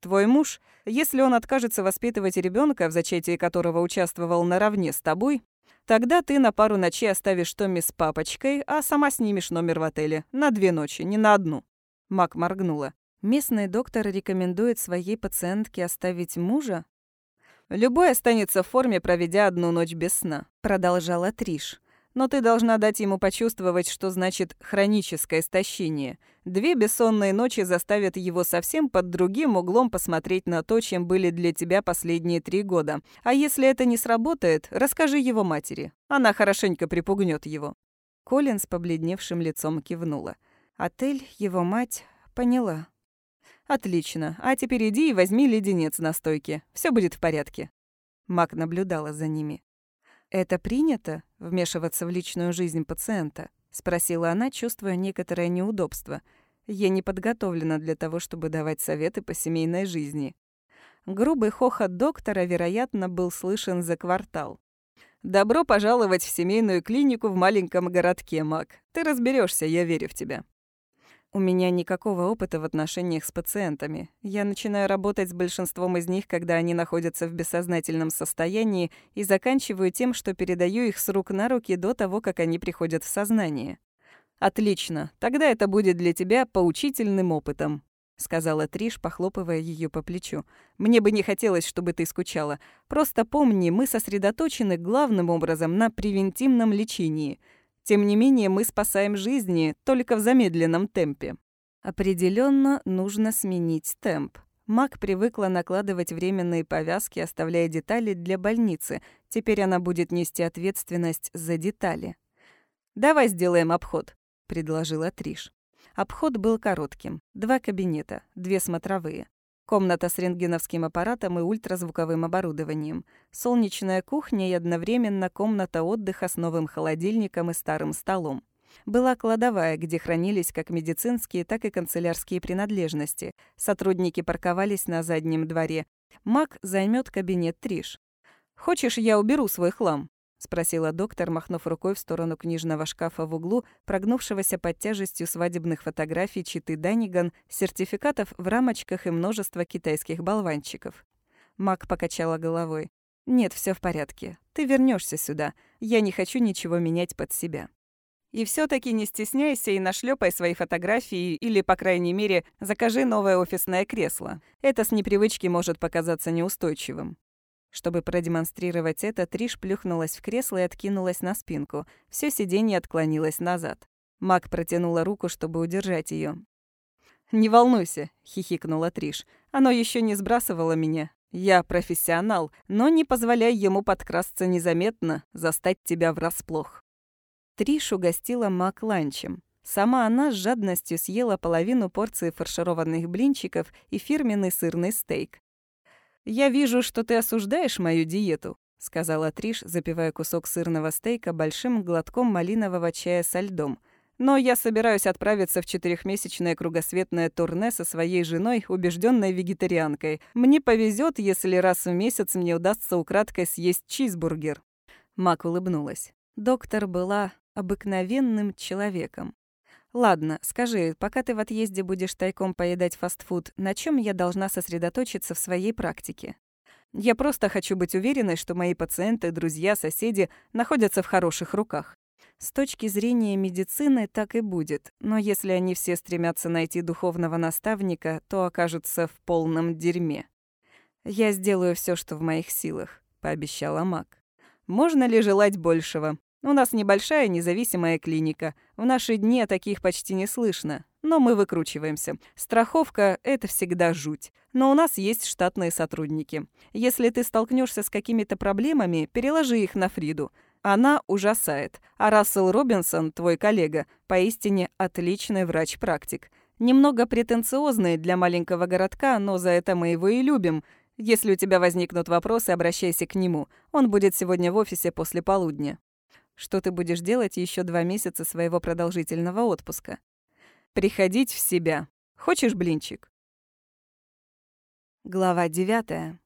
«Твой муж, если он откажется воспитывать ребенка, в зачатии которого участвовал наравне с тобой, Тогда ты на пару ночей оставишь Томми с папочкой, а сама снимешь номер в отеле. На две ночи, не на одну». Мак моргнула. «Местный доктор рекомендует своей пациентке оставить мужа?» «Любой останется в форме, проведя одну ночь без сна», — продолжала Триш но ты должна дать ему почувствовать, что значит хроническое истощение. Две бессонные ночи заставят его совсем под другим углом посмотреть на то, чем были для тебя последние три года. А если это не сработает, расскажи его матери. Она хорошенько припугнет его». Колин с побледневшим лицом кивнула. «Отель, его мать, поняла». «Отлично. А теперь иди и возьми леденец на стойке. Все будет в порядке». Мак наблюдала за ними. «Это принято — вмешиваться в личную жизнь пациента?» — спросила она, чувствуя некоторое неудобство. «Я не подготовлена для того, чтобы давать советы по семейной жизни». Грубый хохот доктора, вероятно, был слышен за квартал. «Добро пожаловать в семейную клинику в маленьком городке, Мак. Ты разберешься, я верю в тебя». У меня никакого опыта в отношениях с пациентами. Я начинаю работать с большинством из них, когда они находятся в бессознательном состоянии, и заканчиваю тем, что передаю их с рук на руки до того, как они приходят в сознание. «Отлично. Тогда это будет для тебя поучительным опытом», — сказала Триш, похлопывая ее по плечу. «Мне бы не хотелось, чтобы ты скучала. Просто помни, мы сосредоточены главным образом на превентивном лечении — тем не менее, мы спасаем жизни только в замедленном темпе. Определенно нужно сменить темп. Мак привыкла накладывать временные повязки, оставляя детали для больницы. Теперь она будет нести ответственность за детали. «Давай сделаем обход», — предложила Триш. Обход был коротким. Два кабинета, две смотровые. Комната с рентгеновским аппаратом и ультразвуковым оборудованием. Солнечная кухня и одновременно комната отдыха с новым холодильником и старым столом. Была кладовая, где хранились как медицинские, так и канцелярские принадлежности. Сотрудники парковались на заднем дворе. Мак займет кабинет Триш. «Хочешь, я уберу свой хлам?» — спросила доктор, махнув рукой в сторону книжного шкафа в углу, прогнувшегося под тяжестью свадебных фотографий Читы Даниган, сертификатов в рамочках и множество китайских болванчиков. Мак покачала головой. «Нет, все в порядке. Ты вернешься сюда. Я не хочу ничего менять под себя». И все таки не стесняйся и нашлепай свои фотографии или, по крайней мере, закажи новое офисное кресло. Это с непривычки может показаться неустойчивым. Чтобы продемонстрировать это, Триш плюхнулась в кресло и откинулась на спинку. Все сиденье отклонилось назад. Мак протянула руку, чтобы удержать ее. «Не волнуйся», — хихикнула Триш. «Оно еще не сбрасывало меня. Я профессионал, но не позволяй ему подкрасться незаметно, застать тебя врасплох». Триш угостила Мак ланчем. Сама она с жадностью съела половину порции фаршированных блинчиков и фирменный сырный стейк. «Я вижу, что ты осуждаешь мою диету», — сказала Триш, запивая кусок сырного стейка большим глотком малинового чая со льдом. «Но я собираюсь отправиться в четырехмесячное кругосветное турне со своей женой, убежденной вегетарианкой. Мне повезет, если раз в месяц мне удастся украдкой съесть чизбургер». Мак улыбнулась. Доктор была обыкновенным человеком. «Ладно, скажи, пока ты в отъезде будешь тайком поедать фастфуд, на чем я должна сосредоточиться в своей практике? Я просто хочу быть уверенной, что мои пациенты, друзья, соседи находятся в хороших руках. С точки зрения медицины так и будет, но если они все стремятся найти духовного наставника, то окажутся в полном дерьме. «Я сделаю все, что в моих силах», — пообещала Мак. «Можно ли желать большего? У нас небольшая независимая клиника. В наши дни таких почти не слышно. Но мы выкручиваемся. Страховка — это всегда жуть. Но у нас есть штатные сотрудники. Если ты столкнешься с какими-то проблемами, переложи их на Фриду. Она ужасает. А Рассел Робинсон, твой коллега, поистине отличный врач-практик. Немного претенциозный для маленького городка, но за это мы его и любим. Если у тебя возникнут вопросы, обращайся к нему. Он будет сегодня в офисе после полудня. Что ты будешь делать еще два месяца своего продолжительного отпуска? Приходить в себя. Хочешь блинчик? Глава девятая.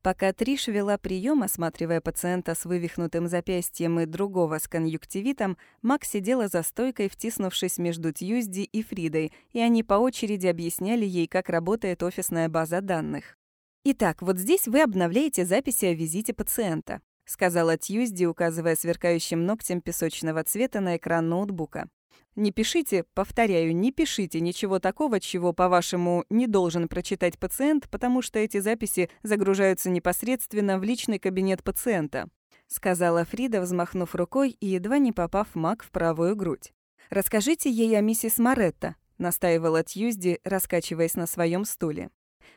Пока Триш вела прием, осматривая пациента с вывихнутым запястьем и другого с конъюнктивитом, Мак сидела за стойкой, втиснувшись между Тьюзди и Фридой, и они по очереди объясняли ей, как работает офисная база данных. Итак, вот здесь вы обновляете записи о визите пациента. — сказала Тьюзди, указывая сверкающим ногтем песочного цвета на экран ноутбука. «Не пишите, повторяю, не пишите ничего такого, чего, по-вашему, не должен прочитать пациент, потому что эти записи загружаются непосредственно в личный кабинет пациента», — сказала Фрида, взмахнув рукой и едва не попав Мак в правую грудь. «Расскажите ей о миссис Моретто», — настаивала Тьюзди, раскачиваясь на своем стуле.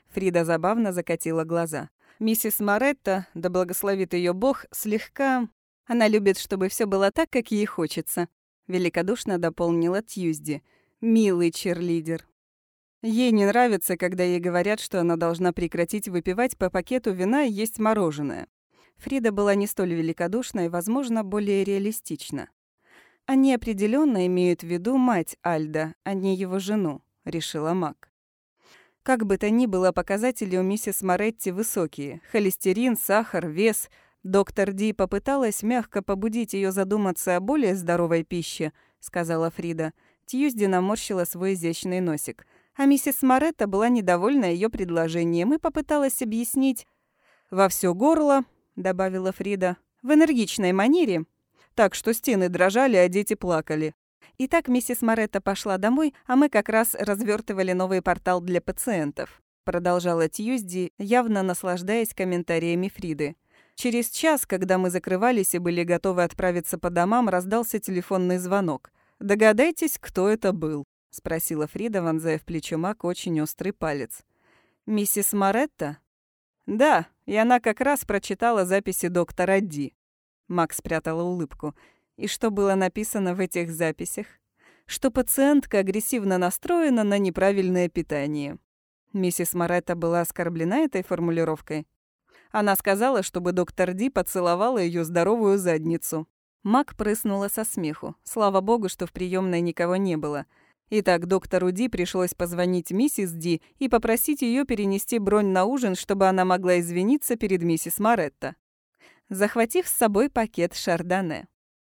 Фрида забавно закатила глаза. Миссис Моретта, да благословит ее Бог, слегка... Она любит, чтобы все было так, как ей хочется. Великодушно дополнила Тьюзди. Милый черлидер. Ей не нравится, когда ей говорят, что она должна прекратить выпивать по пакету вина и есть мороженое. Фрида была не столь великодушна и, возможно, более реалистична. Они определенно имеют в виду мать Альда, а не его жену, решила Мак. Как бы то ни было, показатели у миссис Моретти высокие. Холестерин, сахар, вес. Доктор Ди попыталась мягко побудить ее задуматься о более здоровой пище, сказала Фрида. Тьюзди наморщила свой изящный носик. А миссис Моретта была недовольна ее предложением и попыталась объяснить. «Во все горло», — добавила Фрида, — «в энергичной манере, так что стены дрожали, а дети плакали. Итак, миссис Моретта пошла домой, а мы как раз развертывали новый портал для пациентов. Продолжала Тьюзди, явно наслаждаясь комментариями Фриды. Через час, когда мы закрывались и были готовы отправиться по домам, раздался телефонный звонок. «Догадайтесь, кто это был?» — спросила Фрида, вонзая в плечо Мак очень острый палец. «Миссис Моретта?» «Да, и она как раз прочитала записи доктора Ди». Мак спрятала улыбку. И что было написано в этих записях? Что пациентка агрессивно настроена на неправильное питание. Миссис Моретта была оскорблена этой формулировкой. Она сказала, чтобы доктор Ди поцеловала ее здоровую задницу. Мак прыснула со смеху. Слава богу, что в приемной никого не было. Итак, доктору Ди пришлось позвонить миссис Ди и попросить ее перенести бронь на ужин, чтобы она могла извиниться перед миссис Моретто, захватив с собой пакет шардоне.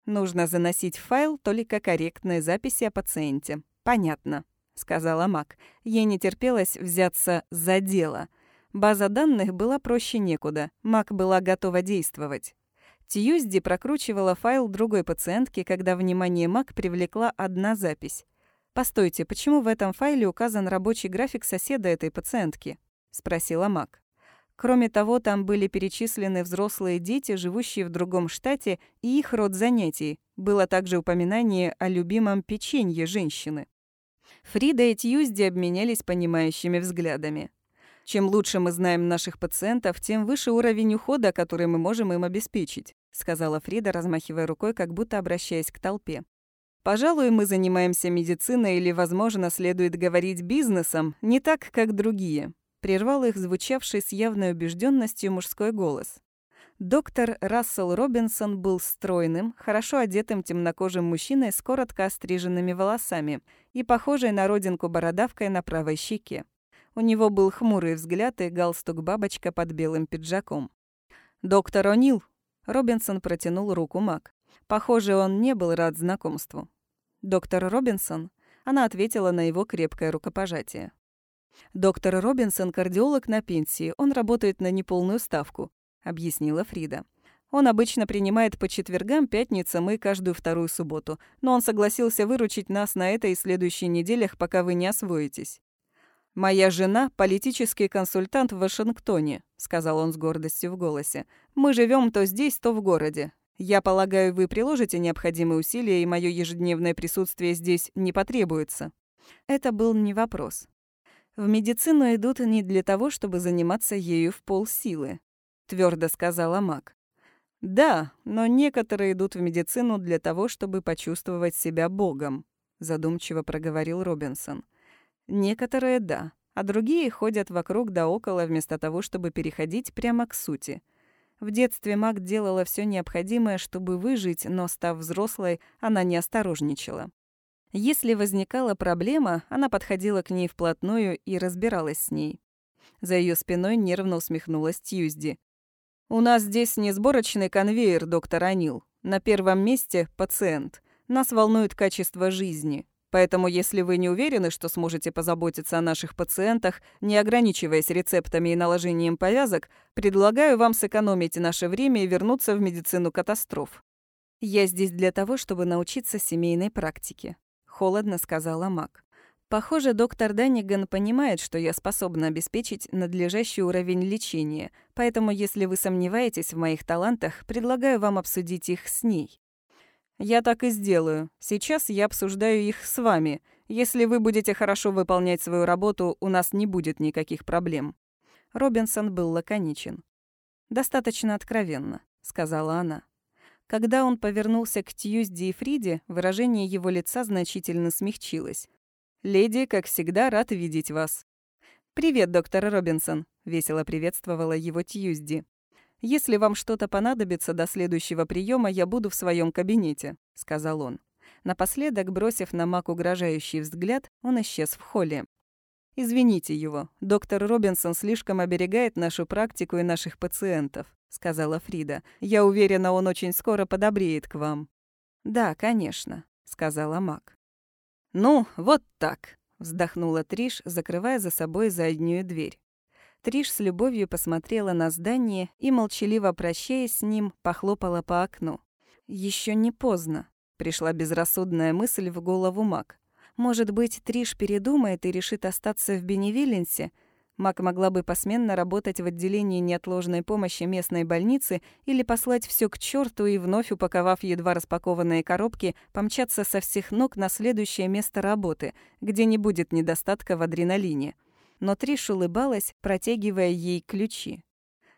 Нужно заносить в файл только корректные записи о пациенте. Понятно, сказала Мак. Ей не терпелось взяться за дело. База данных была проще некуда. Мак была готова действовать. Тьюзди прокручивала файл другой пациентки, когда внимание Мак привлекла одна запись. «Постойте, почему в этом файле указан рабочий график соседа этой пациентки?» — спросила Мак. Кроме того, там были перечислены взрослые дети, живущие в другом штате, и их род занятий. Было также упоминание о любимом печенье женщины. Фрида и Тьюзди обменялись понимающими взглядами. Чем лучше мы знаем наших пациентов, тем выше уровень ухода, который мы можем им обеспечить, сказала Фрида, размахивая рукой, как будто обращаясь к толпе. Пожалуй, мы занимаемся медициной или, возможно, следует говорить бизнесом, не так, как другие. Прервал их звучавший с явной убежденностью мужской голос. Доктор Рассел Робинсон был стройным, хорошо одетым темнокожим мужчиной с коротко остриженными волосами и похожей на родинку бородавкой на правой щеке. У него был хмурый взгляд и галстук-бабочка под белым пиджаком. «Доктор О'Нил!» Робинсон протянул руку Мак. Похоже, он не был рад знакомству. «Доктор Робинсон?» Она ответила на его крепкое рукопожатие. «Доктор Робинсон – кардиолог на пенсии, он работает на неполную ставку. — объяснила Фрида. «Он обычно принимает по четвергам, пятницам и каждую вторую субботу, но он согласился выручить нас на этой и следующей неделях, пока вы не освоитесь». «Моя жена — политический консультант в Вашингтоне», — сказал он с гордостью в голосе. «Мы живем то здесь, то в городе. Я полагаю, вы приложите необходимые усилия, и мое ежедневное присутствие здесь не потребуется». Это был не вопрос. В медицину идут не для того, чтобы заниматься ею в полсилы твердо сказала Мак. Да, но некоторые идут в медицину для того, чтобы почувствовать себя богом, задумчиво проговорил Робинсон. Некоторые да, а другие ходят вокруг да около вместо того, чтобы переходить прямо к сути. В детстве Мак делала все необходимое, чтобы выжить, но, став взрослой, она не осторожничала. Если возникала проблема, она подходила к ней вплотную и разбиралась с ней. За ее спиной нервно усмехнулась Тьюзди. «У нас здесь не сборочный конвейер, доктор Анил. На первом месте – пациент. Нас волнует качество жизни. Поэтому, если вы не уверены, что сможете позаботиться о наших пациентах, не ограничиваясь рецептами и наложением повязок, предлагаю вам сэкономить наше время и вернуться в медицину катастроф. Я здесь для того, чтобы научиться семейной практике», — холодно сказала Мак. Похоже, доктор Данниган понимает, что я способна обеспечить надлежащий уровень лечения, поэтому если вы сомневаетесь в моих талантах, предлагаю вам обсудить их с ней. Я так и сделаю. Сейчас я обсуждаю их с вами. Если вы будете хорошо выполнять свою работу, у нас не будет никаких проблем. Робинсон был лаконичен. «Достаточно откровенно», — сказала она. Когда он повернулся к Тьюзди и Фриде, выражение его лица значительно смягчилось. «Леди, как всегда, рад видеть вас». «Привет, доктор Робинсон», — весело приветствовала его Тьюзди. «Если вам что-то понадобится до следующего приема, я буду в своем кабинете», — сказал он. Напоследок, бросив на Мак угрожающий взгляд, он исчез в холле. «Извините его, доктор Робинсон слишком оберегает нашу практику и наших пациентов», — сказала Фрида. «Я уверена, он очень скоро подобреет к вам». «Да, конечно», — сказала Мак. «Ну, вот так», — вздохнула Триш, закрывая за собой заднюю дверь. Триш с любовью посмотрела на здание и, молчаливо прощаясь с ним, похлопала по окну. Еще не поздно», — пришла безрассудная мысль в голову Мак. «Может быть, Триш передумает и решит остаться в Беневиленсе, Мак могла бы посменно работать в отделении неотложной помощи местной больницы или послать все к черту и, вновь упаковав едва распакованные коробки, помчаться со всех ног на следующее место работы, где не будет недостатка в адреналине. Но Триш улыбалась, протягивая ей ключи.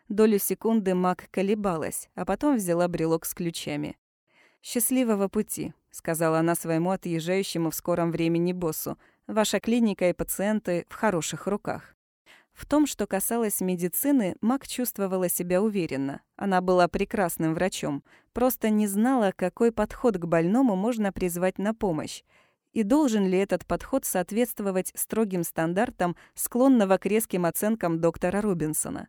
Долю секунды Мак колебалась, а потом взяла брелок с ключами. «Счастливого пути», — сказала она своему отъезжающему в скором времени боссу. «Ваша клиника и пациенты в хороших руках». В том, что касалось медицины, Мак чувствовала себя уверенно. Она была прекрасным врачом, просто не знала, какой подход к больному можно призвать на помощь. И должен ли этот подход соответствовать строгим стандартам, склонного к резким оценкам доктора Рубинсона?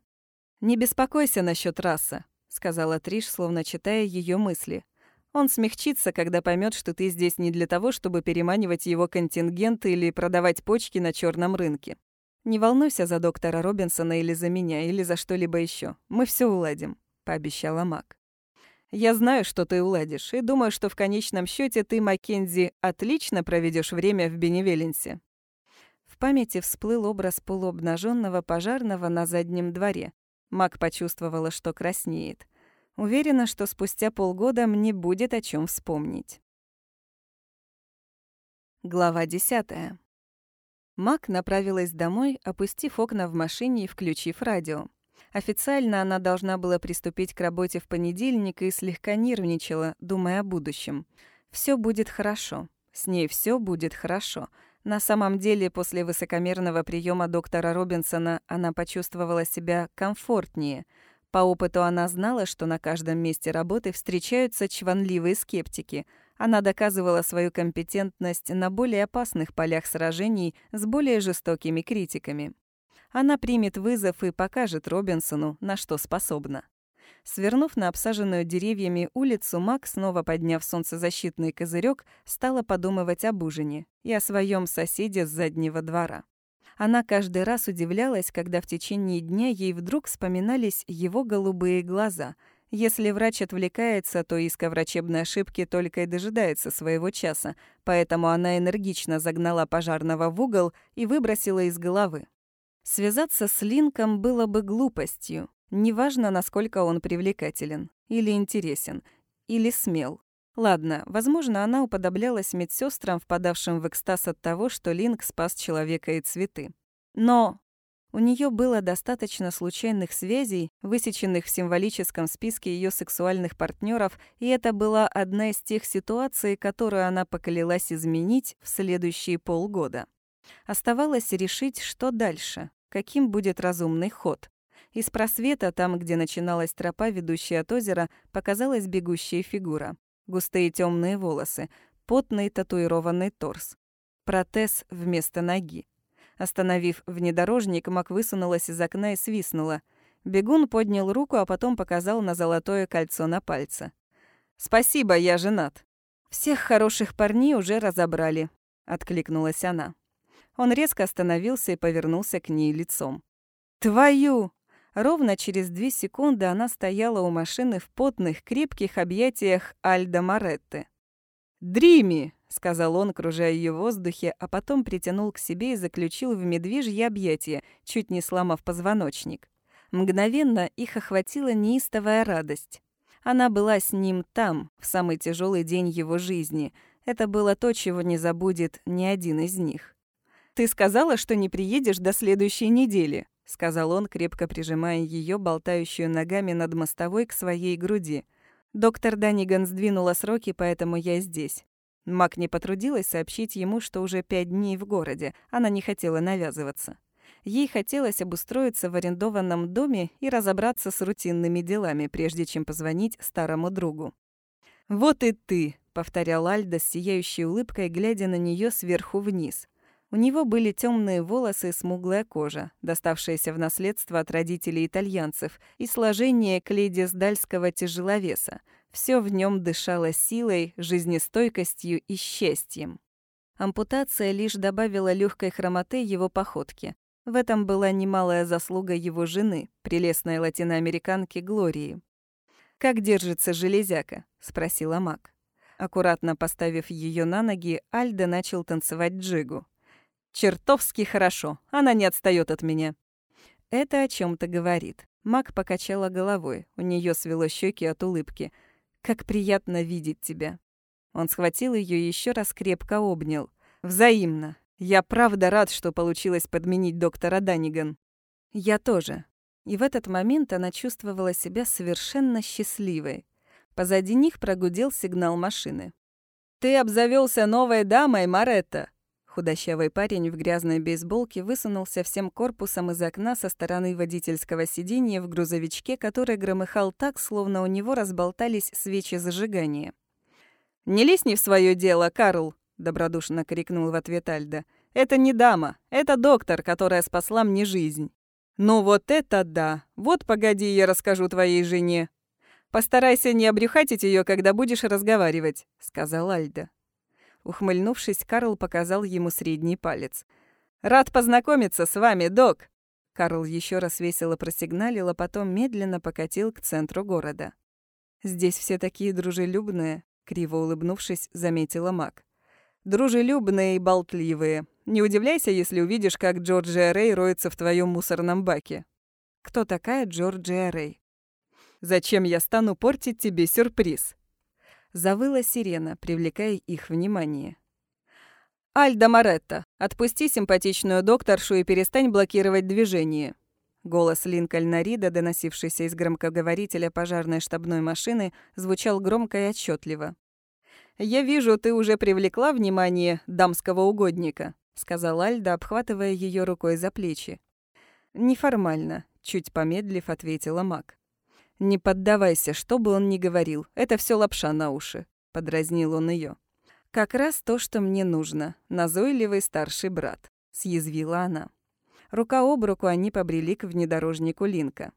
«Не беспокойся насчет раса», — сказала Триш, словно читая ее мысли. «Он смягчится, когда поймет, что ты здесь не для того, чтобы переманивать его контингент или продавать почки на черном рынке. «Не волнуйся за доктора Робинсона или за меня, или за что-либо еще. Мы все уладим», — пообещала Мак. «Я знаю, что ты уладишь, и думаю, что в конечном счете ты, Маккензи, отлично проведешь время в Беневеленсе». В памяти всплыл образ полуобнаженного пожарного на заднем дворе. Мак почувствовала, что краснеет. Уверена, что спустя полгода мне будет о чем вспомнить. Глава десятая. Мак направилась домой, опустив окна в машине и включив радио. Официально она должна была приступить к работе в понедельник и слегка нервничала, думая о будущем. Все будет хорошо. С ней все будет хорошо. На самом деле, после высокомерного приема доктора Робинсона она почувствовала себя комфортнее. По опыту она знала, что на каждом месте работы встречаются чванливые скептики. Она доказывала свою компетентность на более опасных полях сражений с более жестокими критиками. Она примет вызов и покажет Робинсону, на что способна. Свернув на обсаженную деревьями улицу, Мак, снова подняв солнцезащитный козырек, стала подумывать об ужине и о своем соседе с заднего двора. Она каждый раз удивлялась, когда в течение дня ей вдруг вспоминались его голубые глаза. Если врач отвлекается, то иск о врачебной ошибке только и дожидается своего часа, поэтому она энергично загнала пожарного в угол и выбросила из головы. Связаться с Линком было бы глупостью. Неважно, насколько он привлекателен, или интересен, или смел. Ладно, возможно, она уподоблялась медсестрам, впадавшим в экстаз от того, что Линк спас человека и цветы. Но у нее было достаточно случайных связей, высеченных в символическом списке ее сексуальных партнеров, и это была одна из тех ситуаций, которую она поклялась изменить в следующие полгода. Оставалось решить, что дальше, каким будет разумный ход. Из просвета, там, где начиналась тропа, ведущая от озера, показалась бегущая фигура. Густые темные волосы, потный татуированный торс. Протез вместо ноги. Остановив внедорожник, Мак высунулась из окна и свистнула. Бегун поднял руку, а потом показал на золотое кольцо на пальце. «Спасибо, я женат». «Всех хороших парней уже разобрали», — откликнулась она. Он резко остановился и повернулся к ней лицом. «Твою!» Ровно через две секунды она стояла у машины в потных, крепких объятиях Альда Моретты. «Дрими!» — сказал он, кружая ее в воздухе, а потом притянул к себе и заключил в медвежье объятие, чуть не сломав позвоночник. Мгновенно их охватила неистовая радость. Она была с ним там, в самый тяжелый день его жизни. Это было то, чего не забудет ни один из них. «Ты сказала, что не приедешь до следующей недели», — сказал он, крепко прижимая ее, болтающую ногами над мостовой, к своей груди. «Доктор Даниган сдвинула сроки, поэтому я здесь». Мак не потрудилась сообщить ему, что уже пять дней в городе. Она не хотела навязываться. Ей хотелось обустроиться в арендованном доме и разобраться с рутинными делами, прежде чем позвонить старому другу. «Вот и ты», — повторял Альда с сияющей улыбкой, глядя на нее сверху вниз. У него были темные волосы и смуглая кожа, доставшаяся в наследство от родителей итальянцев, и сложение клейдесдальского тяжеловеса. Все в нем дышало силой, жизнестойкостью и счастьем. Ампутация лишь добавила легкой хромоты его походке. В этом была немалая заслуга его жены, прелестной латиноамериканки Глории. «Как держится железяка?» — спросила Мак. Аккуратно поставив ее на ноги, Альда начал танцевать джигу. Чертовски хорошо. Она не отстает от меня. Это о чем то говорит. Мак покачала головой. У нее свело щеки от улыбки. Как приятно видеть тебя. Он схватил ее еще раз крепко обнял. Взаимно. Я правда рад, что получилось подменить доктора Даниган. Я тоже. И в этот момент она чувствовала себя совершенно счастливой. Позади них прогудел сигнал машины. «Ты обзавелся новой дамой, Маретта!» Худощавый парень в грязной бейсболке высунулся всем корпусом из окна со стороны водительского сиденья в грузовичке, который громыхал так, словно у него разболтались свечи зажигания. «Не лезь не в свое дело, Карл!» — добродушно крикнул в ответ Альда. «Это не дама, это доктор, которая спасла мне жизнь». «Ну вот это да! Вот погоди, я расскажу твоей жене!» «Постарайся не обрюхатить ее, когда будешь разговаривать», — сказал Альда. Ухмыльнувшись, Карл показал ему средний палец. «Рад познакомиться с вами, док!» Карл еще раз весело просигналил, а потом медленно покатил к центру города. «Здесь все такие дружелюбные», — криво улыбнувшись, заметила Мак. «Дружелюбные и болтливые. Не удивляйся, если увидишь, как Джорджия Рэй роется в твоем мусорном баке». «Кто такая Джорджия Рэй?» «Зачем я стану портить тебе сюрприз?» Завыла сирена, привлекая их внимание. «Альда Моретта, отпусти симпатичную докторшу и перестань блокировать движение». Голос Линкольна Рида, доносившийся из громкоговорителя пожарной штабной машины, звучал громко и отчетливо. «Я вижу, ты уже привлекла внимание дамского угодника», — сказал Альда, обхватывая ее рукой за плечи. «Неформально», — чуть помедлив ответила Мак. «Не поддавайся, что бы он ни говорил. Это все лапша на уши», — подразнил он ее. «Как раз то, что мне нужно. Назойливый старший брат», — съязвила она. Рука об руку они побрели к внедорожнику Линка.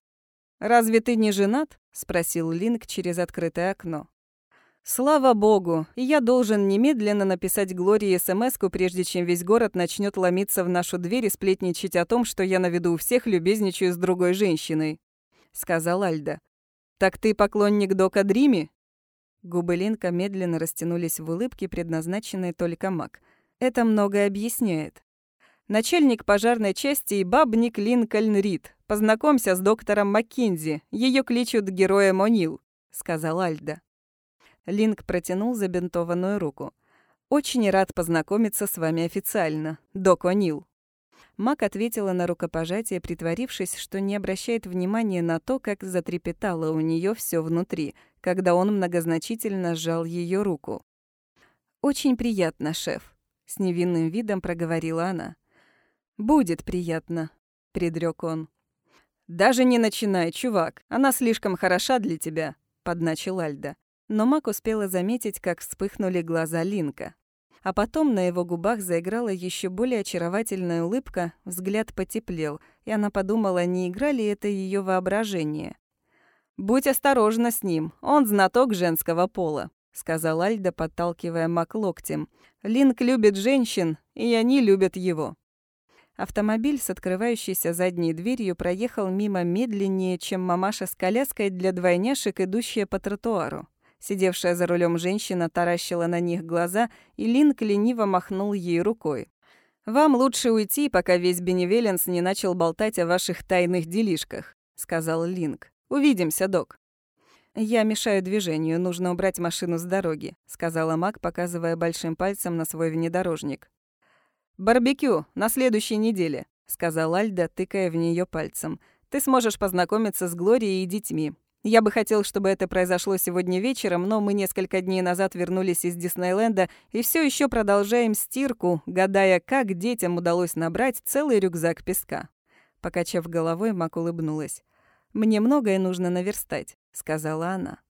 «Разве ты не женат?» — спросил Линк через открытое окно. «Слава богу, и я должен немедленно написать Глории смс прежде чем весь город начнет ломиться в нашу дверь и сплетничать о том, что я на виду у всех любезничаю с другой женщиной», — сказал Альда. «Так ты поклонник Дока Дрими?» Губы Линка медленно растянулись в улыбке, предназначенной только маг. «Это многое объясняет. Начальник пожарной части и бабник Линкольн Рид. Познакомься с доктором Маккензи. Ее кличут героем О'Нил», — сказал Альда. Линк протянул забинтованную руку. «Очень рад познакомиться с вами официально, док О'Нил». Мак ответила на рукопожатие, притворившись, что не обращает внимания на то, как затрепетало у нее все внутри, когда он многозначительно сжал ее руку. «Очень приятно, шеф», — с невинным видом проговорила она. «Будет приятно», — предрек он. «Даже не начинай, чувак. Она слишком хороша для тебя», — подначил Альда. Но Мак успела заметить, как вспыхнули глаза Линка. А потом на его губах заиграла еще более очаровательная улыбка, взгляд потеплел, и она подумала, не игра ли это ее воображение. «Будь осторожна с ним, он знаток женского пола», — сказал Альда, подталкивая Мак локтем. «Линк любит женщин, и они любят его». Автомобиль с открывающейся задней дверью проехал мимо медленнее, чем мамаша с коляской для двойняшек, идущая по тротуару. Сидевшая за рулем женщина таращила на них глаза, и Линк лениво махнул ей рукой. «Вам лучше уйти, пока весь Беневеленс не начал болтать о ваших тайных делишках», — сказал Линк. «Увидимся, док». «Я мешаю движению, нужно убрать машину с дороги», — сказала Мак, показывая большим пальцем на свой внедорожник. «Барбекю на следующей неделе», — сказал Альда, тыкая в нее пальцем. «Ты сможешь познакомиться с Глорией и детьми. Я бы хотел, чтобы это произошло сегодня вечером, но мы несколько дней назад вернулись из Диснейленда и все еще продолжаем стирку, гадая, как детям удалось набрать целый рюкзак песка. Покачав головой, Мак улыбнулась. «Мне многое нужно наверстать», — сказала она.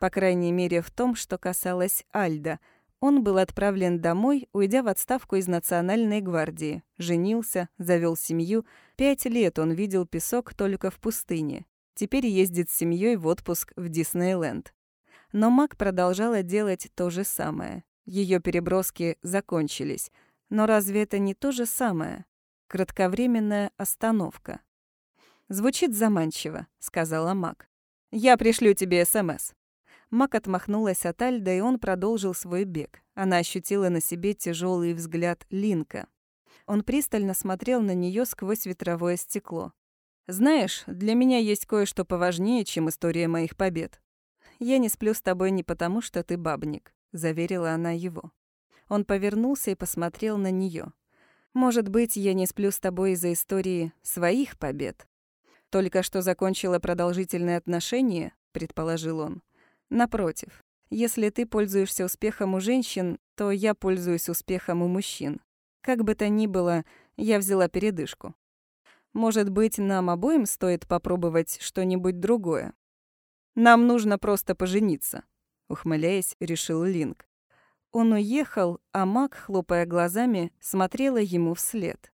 По крайней мере, в том, что касалось Альда. Он был отправлен домой, уйдя в отставку из Национальной гвардии. Женился, завел семью. Пять лет он видел песок только в пустыне. Теперь ездит с семьей в отпуск в Диснейленд. Но Мак продолжала делать то же самое. Ее переброски закончились. Но разве это не то же самое? Кратковременная остановка. «Звучит заманчиво», — сказала Мак. «Я пришлю тебе СМС». Мак отмахнулась от Альда, и он продолжил свой бег. Она ощутила на себе тяжелый взгляд Линка. Он пристально смотрел на нее сквозь ветровое стекло. Знаешь, для меня есть кое-что поважнее, чем история моих побед. Я не сплю с тобой не потому, что ты бабник, заверила она его. Он повернулся и посмотрел на нее. Может быть, я не сплю с тобой из-за истории своих побед. Только что закончила продолжительные отношения, предположил он. Напротив, если ты пользуешься успехом у женщин, то я пользуюсь успехом у мужчин. Как бы то ни было, я взяла передышку. Может быть, нам обоим стоит попробовать что-нибудь другое? Нам нужно просто пожениться, ухмыляясь, решил Линк. Он уехал, а Мак, хлопая глазами, смотрела ему вслед.